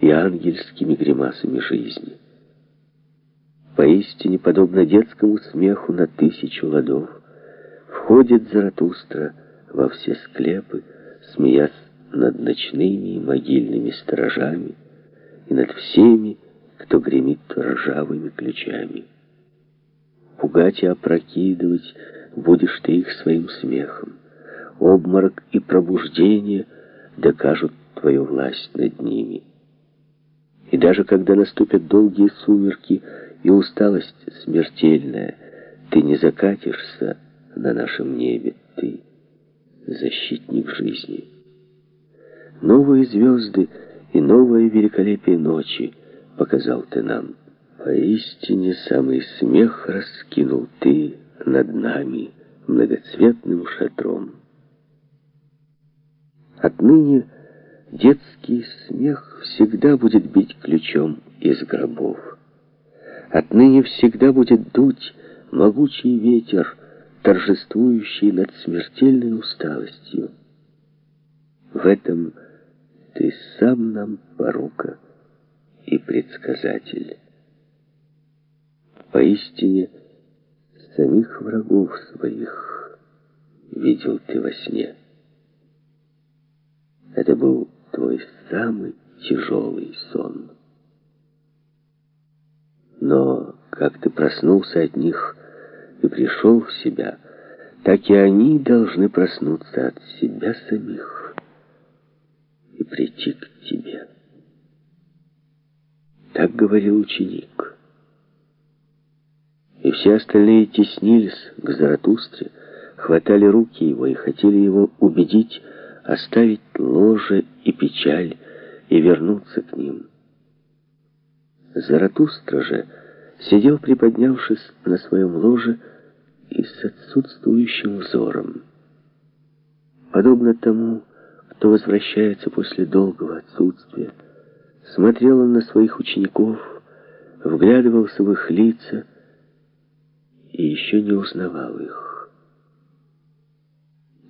и ангельскими гримасами жизни. Поистине, подобно детскому смеху на тысячу ладов, входит Заратустра во все склепы, смеясь над ночными и могильными сторожами и над всеми, кто гремит ржавыми ключами. Пугать и опрокидывать будешь ты их своим смехом. Обморок и пробуждение докажут твою власть над ними. И даже когда наступят долгие сумерки и усталость смертельная, ты не закатишься на нашем небе, ты защитник жизни. Новые звезды и новое великолепие ночи показал ты нам. Поистине самый смех раскинул ты над нами многоцветным шатром. Отныне детский смех всегда будет бить ключом из гробов. Отныне всегда будет дуть могучий ветер, торжествующий над смертельной усталостью. В этом ты сам нам порука и предсказатель. Поистине, самих врагов своих видел ты во сне. Это был твой самый тяжелый сон. Но как ты проснулся от них и пришел в себя, так и они должны проснуться от себя самих и прийти к тебе. Так говорил ученик. И все остальные теснились к Заратустре, хватали руки его и хотели его убедить оставить ложе и печаль и вернуться к ним. Заратустра же сидел, приподнявшись на своем ложе и с отсутствующим взором. Подобно тому, кто возвращается после долгого отсутствия, смотрел он на своих учеников, вглядывался в их лица и еще не узнавал их.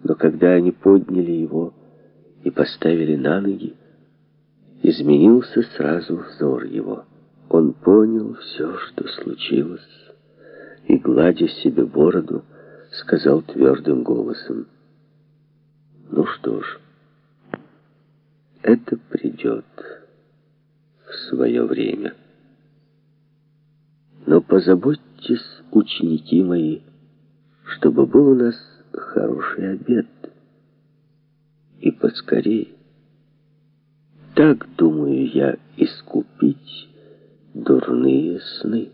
Но когда они подняли его и поставили на ноги, изменился сразу взор его. Он понял все, что случилось, и, гладя себе бороду, сказал твердым голосом, «Ну что ж, это придет в свое время. Но позаботьтесь, ученики мои, чтобы был у нас хороший обед. И поскорей. Так, думаю я, искупить дурные сны.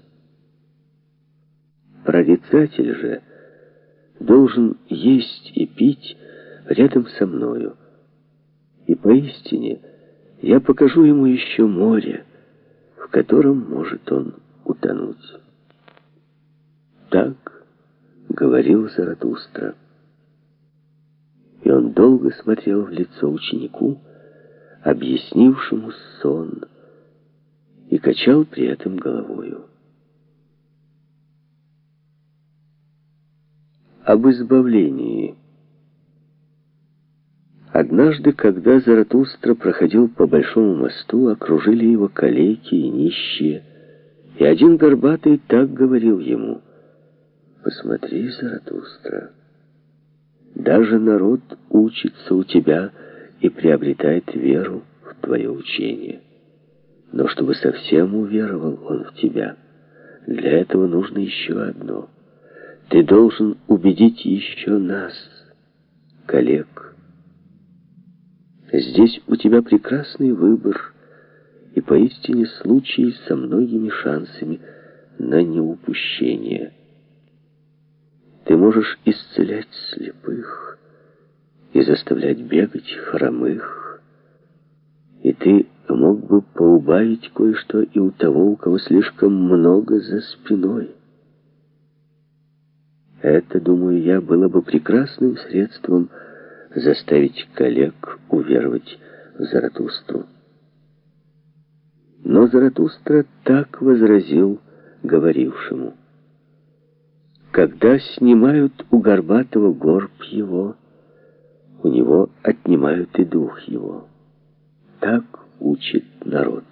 Прорицатель же должен есть и пить рядом со мною. И поистине я покажу ему еще море, в котором может он утонуть. Так говорил Заратустра долго смотрел в лицо ученику, объяснившему сон, и качал при этом головою. Об избавлении. Однажды, когда Заратустра проходил по большому мосту, окружили его калеки и нищие, и один горбатый так говорил ему, «Посмотри, Заратустра». Даже народ учится у тебя и приобретает веру в твое учение. Но чтобы совсем уверовал он в тебя, для этого нужно еще одно. Ты должен убедить еще нас, коллег. Здесь у тебя прекрасный выбор и поистине случай со многими шансами на неупущение – ты можешь исцелять слепых и заставлять бегать хромых. И ты мог бы поубавить кое-что и у того, у кого слишком много за спиной. Это, думаю я, было бы прекрасным средством заставить коллег уверовать в Заратустру. Но Заратустра так возразил говорившему — когда снимают у Горбатого горб его, у него отнимают и дух его. Так учит народ.